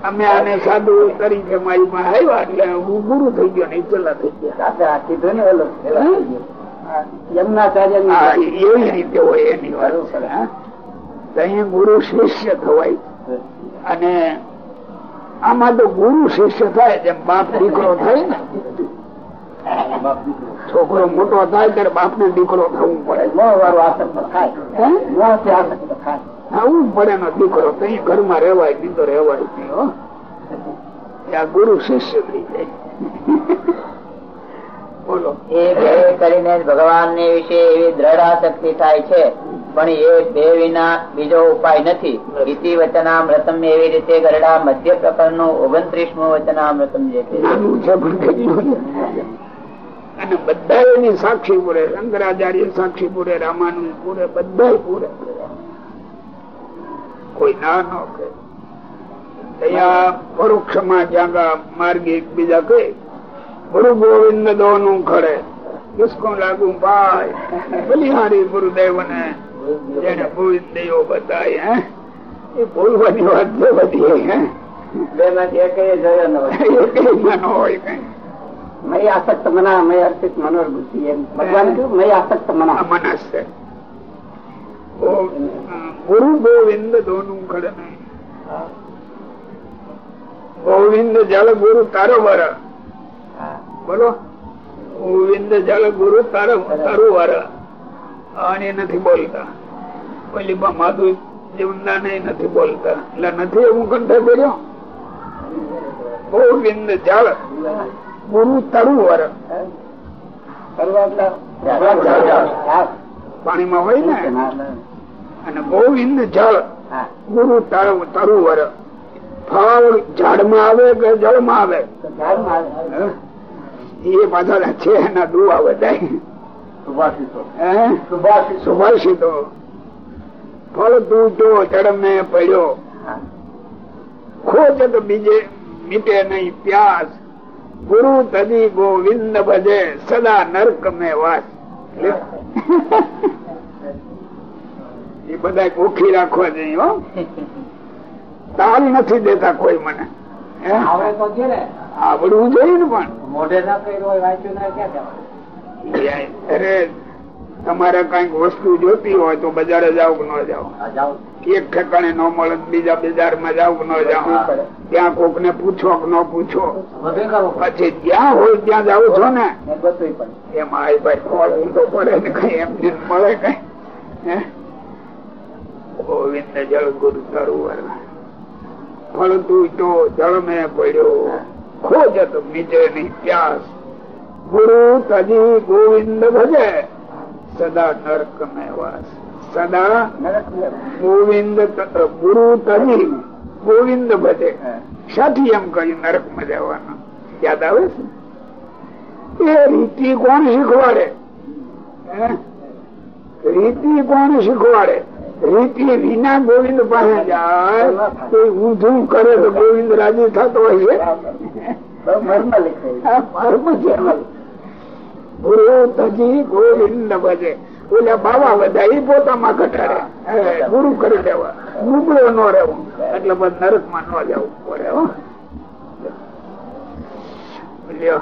અમે આને સાધુ તરીકે મારી માં આવ્યા એટલે હું ગુરુ થઈ ગયો ને પેલા થઈ ગયા. કીધું ને ઓલો એવી રીતે હોય એની વાત. છે હા. તો અહીંયા ગુરુ શિષ્ય થવાય. અને આમાં તો ગુરુ શિષ્ય થાય જેમ બાપ દીકરો થાય ને. છોકરો મોટો થાય ત્યારે બાપ ને દીકરો થવું પડે. થવું પડે ને દીકરો તો ઘરમાં રહેવાય નહીં તો રહેવાય નહીં હો. ગુરુ શિષ્ય થઈ જાય. બોલો. એ કરીને ભગવાન ને વિશે એવી દ્રઢ આસક્તિ થાય છે. પણ એ બે વિના બીજો ઉપાય નથી. ગીતિ વચનામૃતમ એવી રીતે ગરડા મધ્ય પ્રકરણનું ઓગણત્રીસમું વચનામૃતમ જે છે. અને બધા એની સાક્ષી પૂરે. શંકરાચાર્ય સાક્ષી પૂરે રામાનુ પૂરે બધા પૂરે. કોઈ ના ન કહે. અહીંયા પરોક્ષમાં જ્યાં માર્ગે એકબીજા કહે. ગુરુ ગોવિંદ દો નું ખડે કિસકો લાગુ ભાઈ. બલિહારી ગુરુદેવ ને જેને ગોવિંદ દેવો બતાય હે? એ બોલવાની વાત છે બધી હે? બે માંથી એક જોયો ન હોય. એ ન હોય કઈ. મય આસક્ત મના મય અર્પિત મનોર બુદ્ધિ એમ. ભગવાન કહ્યું મય આસક્ત મના. મનસ છે. ગુરુ ગોવિંદ દોનું ખડે ગોવિંદ જળ ગુરુ તારો વર. બોલો. ગોવિંદ જળ ગુરુ તારો તારું વર. અને નથી બોલતા. પેલી માધુ જીવનદાન એ નથી બોલતા. એટલે નથી એવું કંઠે બોલ્યો ગોવિંદ જળ ગુરુ તારું વર. કરવા. પાણીમાં હોય ને અને ગોવિંદ જળ ગુરુ તરુવર તારું વર ફળ ઝાડમાં આવે કે જળમાં આવે? આવે. એ પાછા છે એના દુઆ બધાય. સુભાષિતો. ફળ તૂટો ચડમે પડ્યો. ખોજ તો બીજે મીટે નહીં પ્યાસ. ગુરુ તદી ગોવિંદ ભજે સદા નર્ક મે વાસ. એ બધા ઓખી રાખવા જોઈએ હો. તાલ નથી દેતા કોઈ મને. આવડવું જોઈએ ને પણ. મોઢે ના કર્યું હોય વાંચ્યું ના ક્યાં અરે તમારે કંઈક વસ્તુ જોતી હોય તો બજારે જાવ કે ન જાવ એક ઠેકાણે ન મળે બીજા બજારમાં જાવ ન જાવ. ત્યાં કોક ને પૂછો કે ન પૂછો. પછી જ્યાં હોય ત્યાં જાવ છો ને? એમાં આઈ ભાઈ પડે ને કઈ એમને મળે કઈ. ગોવિંદ જળ ગુરુ તરુવર. ફળ તો જળ મેં પડ્યો. ખોજત બીજે ની પ્યાસ. ગુરુ તજી ગોવિંદ ભજે. સદા નર્ક મેં વાસ. સદા ગોવિંદ ગુરુ તરી. ગોવિંદ ભજે. સાથી એમ કહ્યું નરકમાં જવાનું યાદ આવે છે? એ રીતિ કોણ શીખવાડે? રીતિ કોણ શીખવાડે? રીતિ વિના ગોવિંદ પાસે જાય. તો ઊંધું કરે તો ગોવિંદ રાજી થતો હોય છે. ગુરુ તજી ગોવિંદ ભજે. ઓલા બાવા બધા એ પોતામાં ઘટાડે હે, ગુરુ કરી દેવા. ગુગળો ન રહેવું. એટલે બસ નરકમાં ન જવું પડે હો. લ્યો.